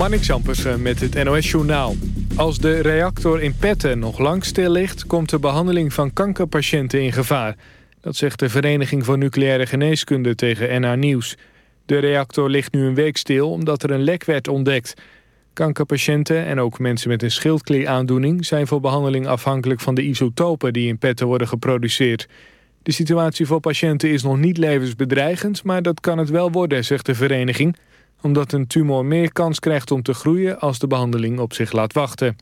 Marnix Ampersen met het NOS-journaal. Als de reactor in Petten nog lang stil ligt... komt de behandeling van kankerpatiënten in gevaar. Dat zegt de Vereniging voor Nucleaire Geneeskunde tegen NA Nieuws. De reactor ligt nu een week stil omdat er een lek werd ontdekt. Kankerpatiënten en ook mensen met een schildklieaandoening... zijn voor behandeling afhankelijk van de isotopen die in Petten worden geproduceerd. De situatie voor patiënten is nog niet levensbedreigend... maar dat kan het wel worden, zegt de vereniging omdat een tumor meer kans krijgt om te groeien als de behandeling op zich laat wachten.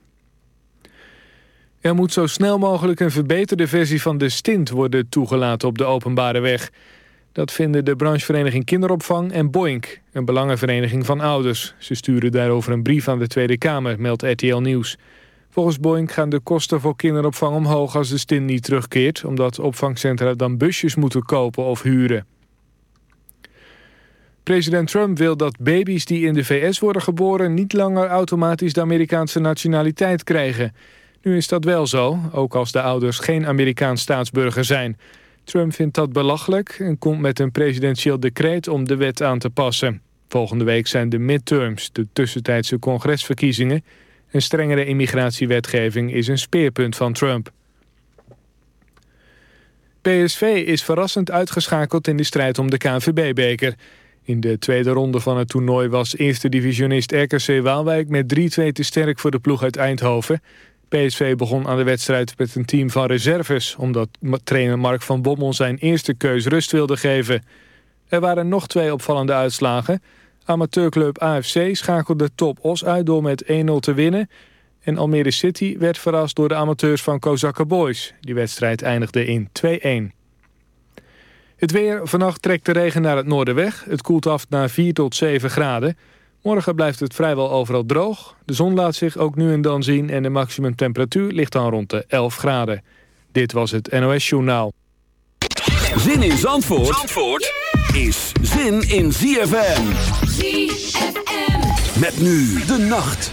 Er moet zo snel mogelijk een verbeterde versie van de stint worden toegelaten op de openbare weg. Dat vinden de branchevereniging Kinderopvang en Boink, een belangenvereniging van ouders. Ze sturen daarover een brief aan de Tweede Kamer, meldt RTL Nieuws. Volgens Boink gaan de kosten voor kinderopvang omhoog als de stint niet terugkeert... omdat opvangcentra dan busjes moeten kopen of huren. President Trump wil dat baby's die in de VS worden geboren... niet langer automatisch de Amerikaanse nationaliteit krijgen. Nu is dat wel zo, ook als de ouders geen Amerikaans staatsburger zijn. Trump vindt dat belachelijk en komt met een presidentieel decreet om de wet aan te passen. Volgende week zijn de midterms, de tussentijdse congresverkiezingen... Een strengere immigratiewetgeving is een speerpunt van Trump. PSV is verrassend uitgeschakeld in de strijd om de KNVB-beker. In de tweede ronde van het toernooi was eerste divisionist RKC Waalwijk met 3-2 te sterk voor de ploeg uit Eindhoven. PSV begon aan de wedstrijd met een team van reserves... omdat trainer Mark van Bommel zijn eerste keus rust wilde geven. Er waren nog twee opvallende uitslagen. Amateurclub AFC schakelde Top Os uit door met 1-0 te winnen... en Almere City werd verrast door de amateurs van Kozakke Boys. Die wedstrijd eindigde in 2-1. Het weer. Vannacht trekt de regen naar het noorden weg. Het koelt af naar 4 tot 7 graden. Morgen blijft het vrijwel overal droog. De zon laat zich ook nu en dan zien... en de maximumtemperatuur ligt dan rond de 11 graden. Dit was het NOS Journaal. Zin in Zandvoort, Zandvoort is zin in ZFM. ZFM. Met nu de nacht.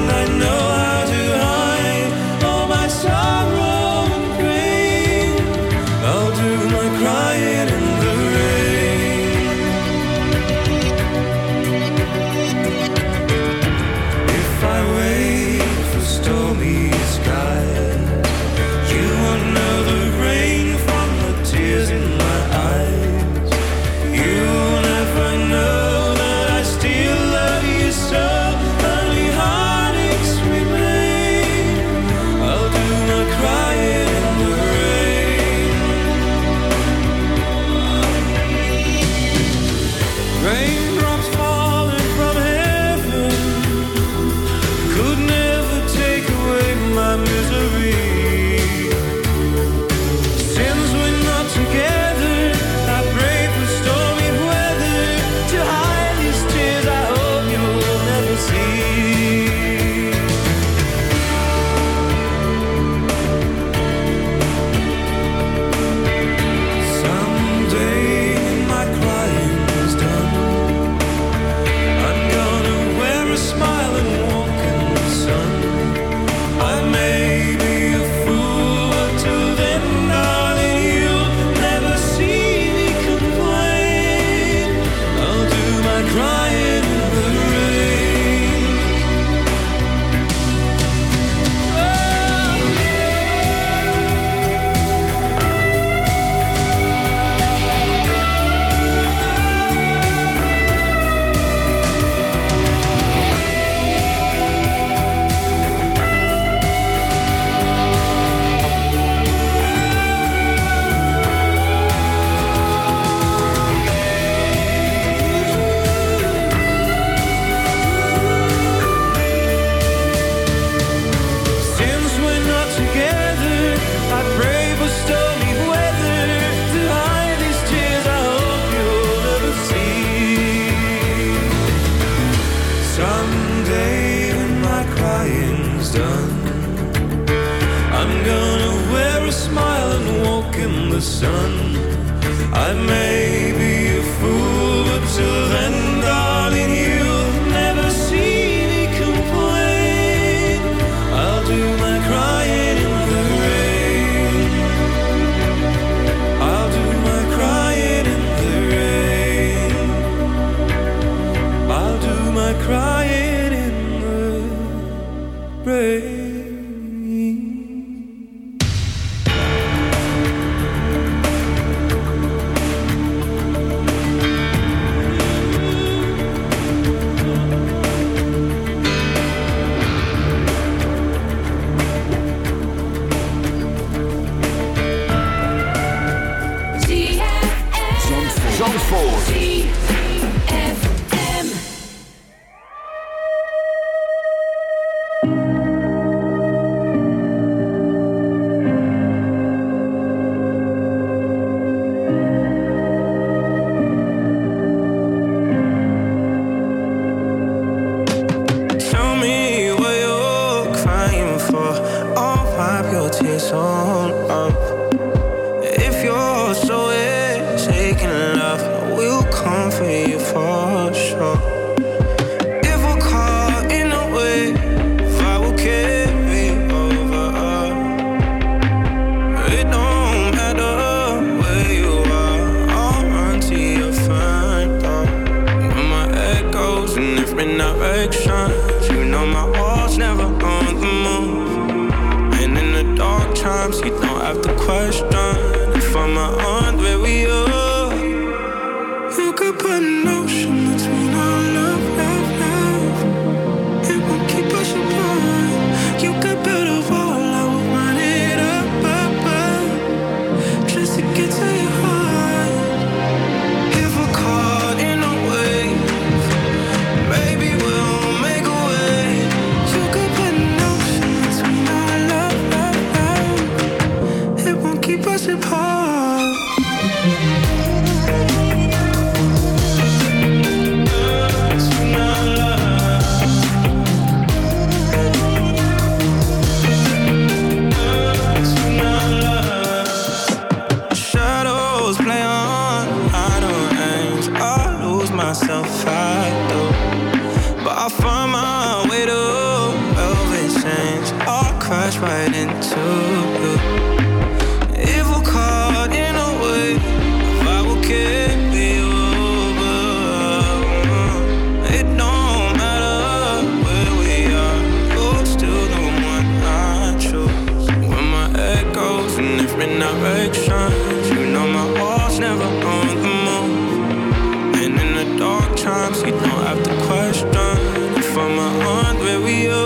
you.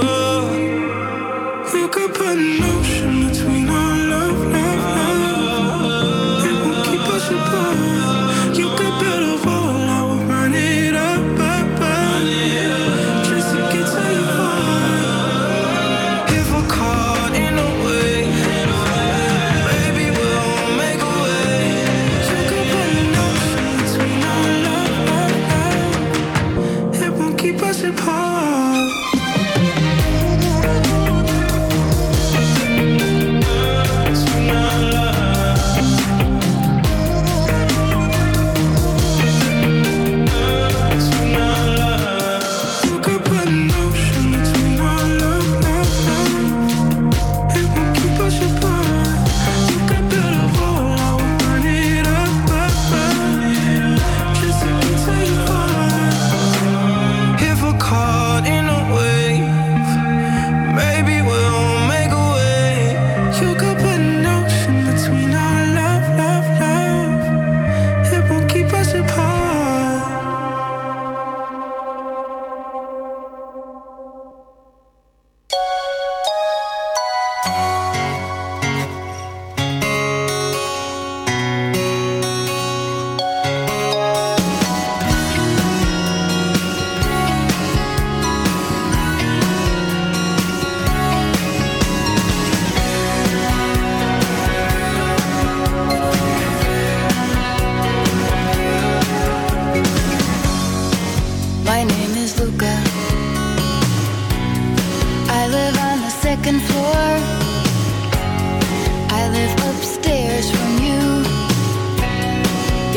You could put an ocean between.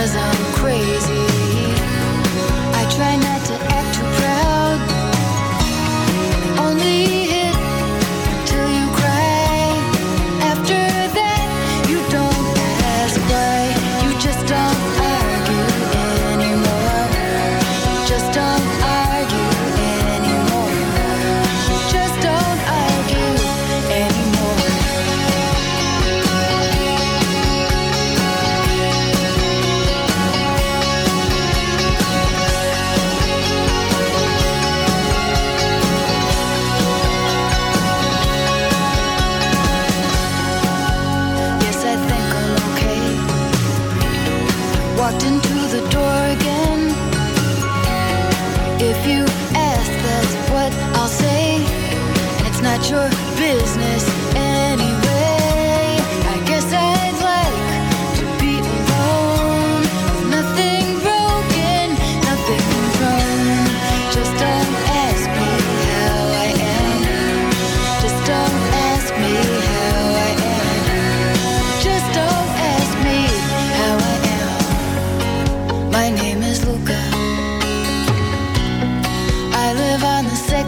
Cause I'm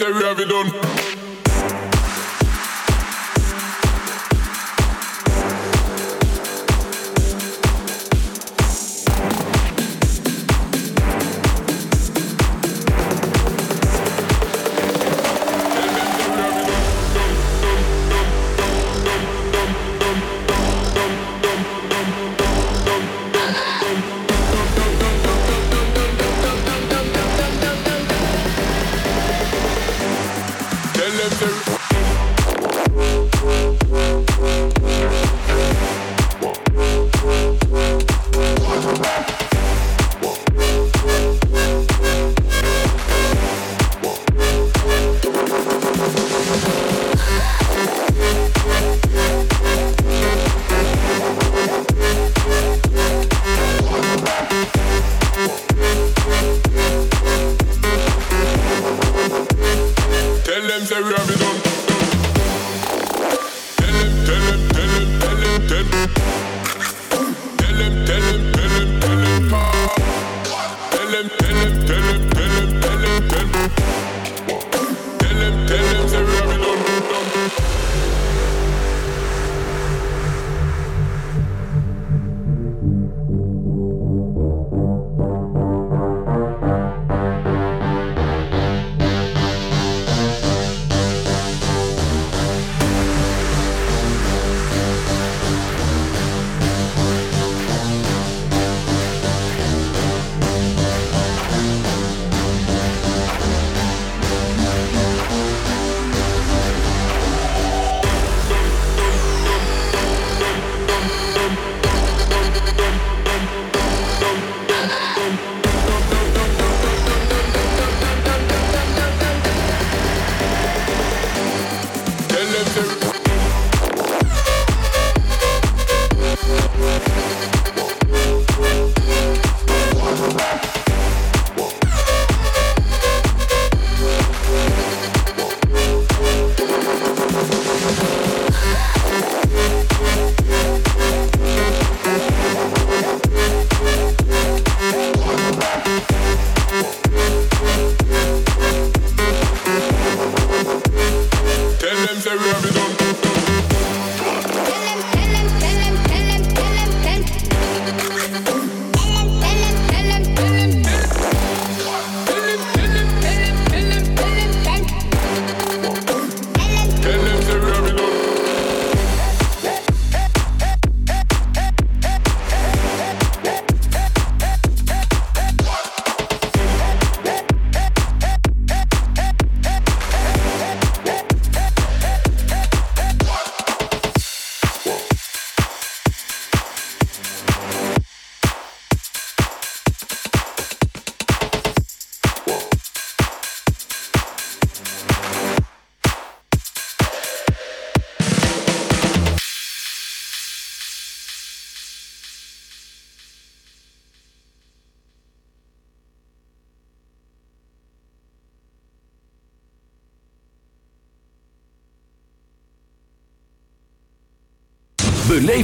say we have it done.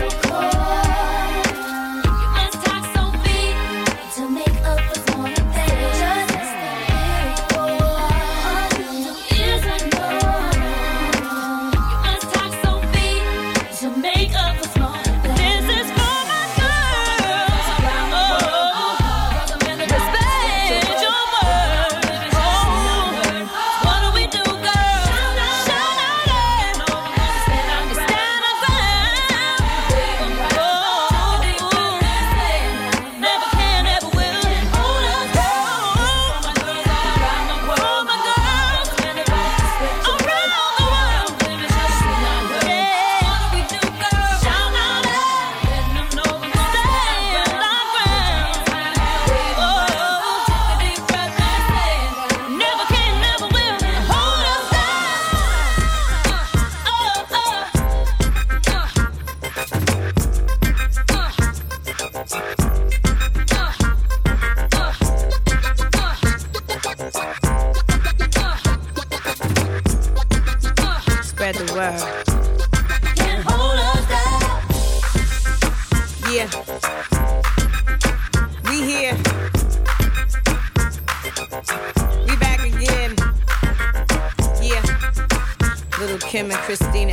so close. Spread the word. Can't hold us down. Yeah. We here. We back again. Yeah. Little Kim and Christina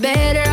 Better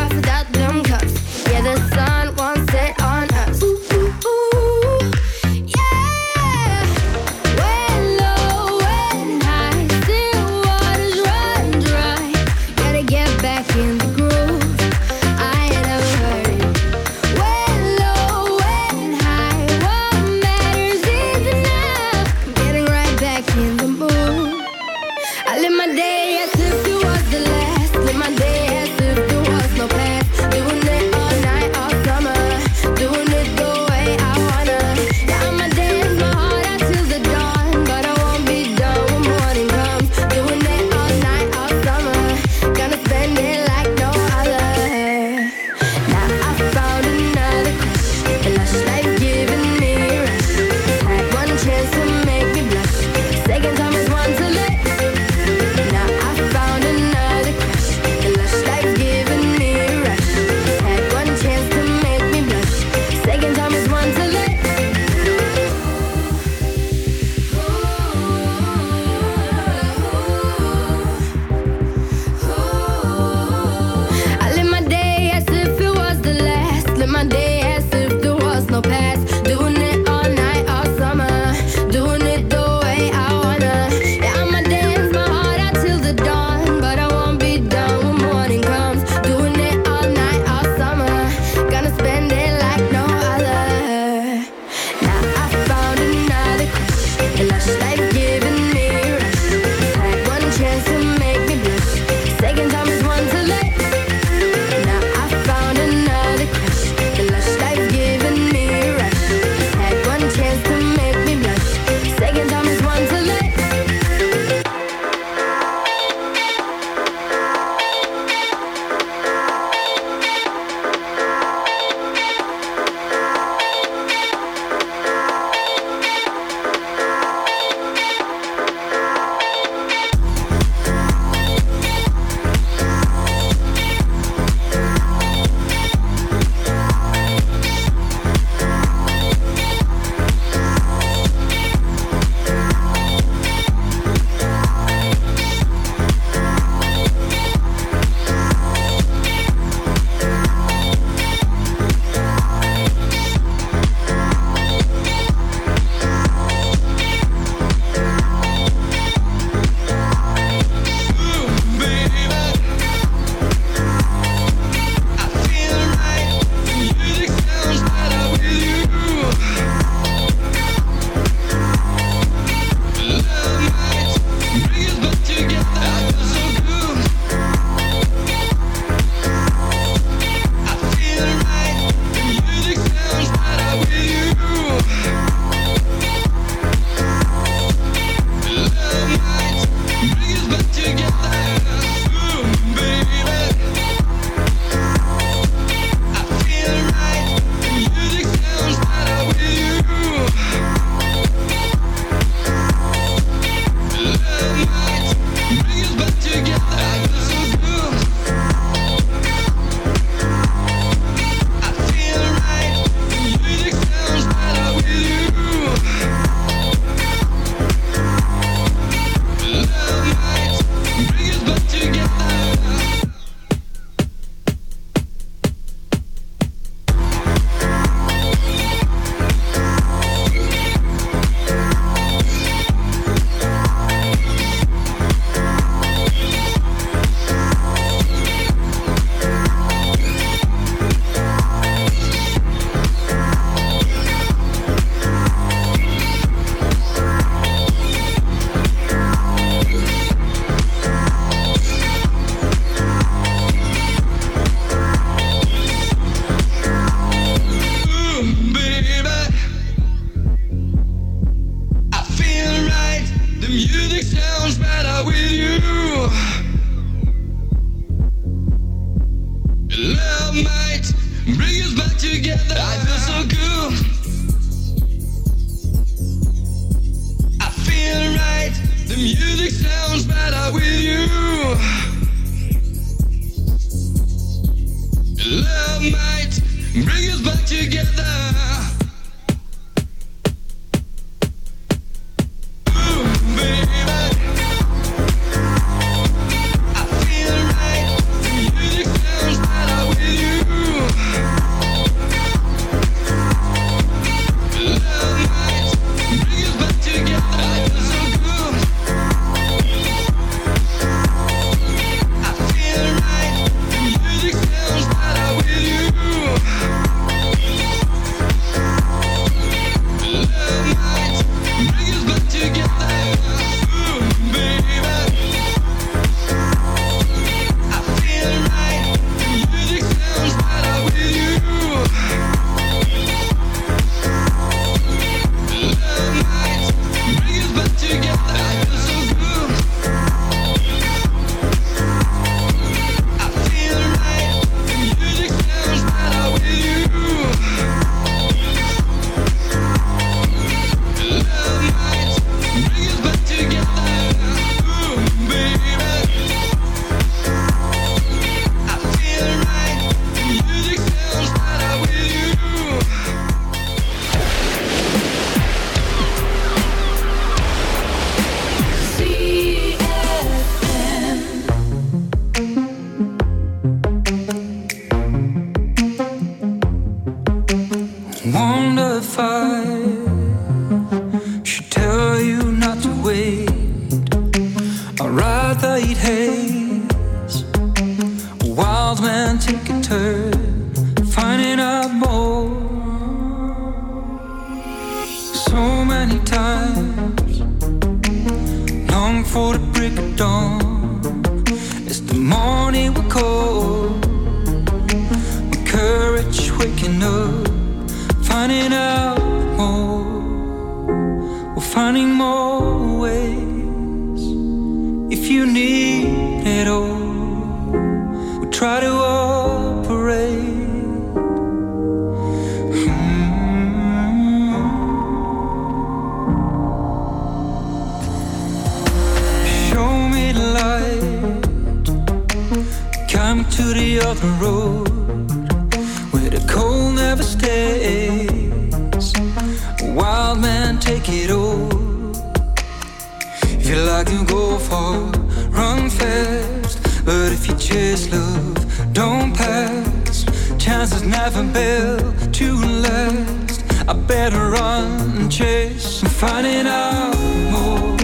Sometimes it's never built to last. I better run and chase and finding out more,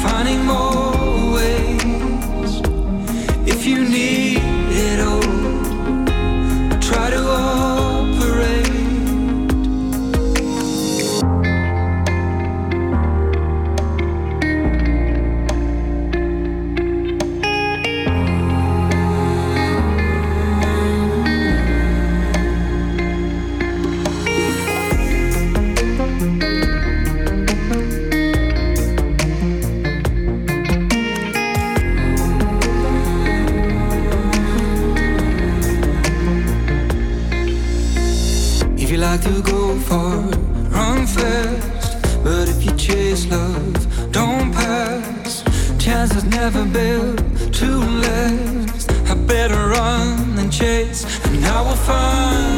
finding more ways. If you need. never built to last. I better run and chase, and I will find.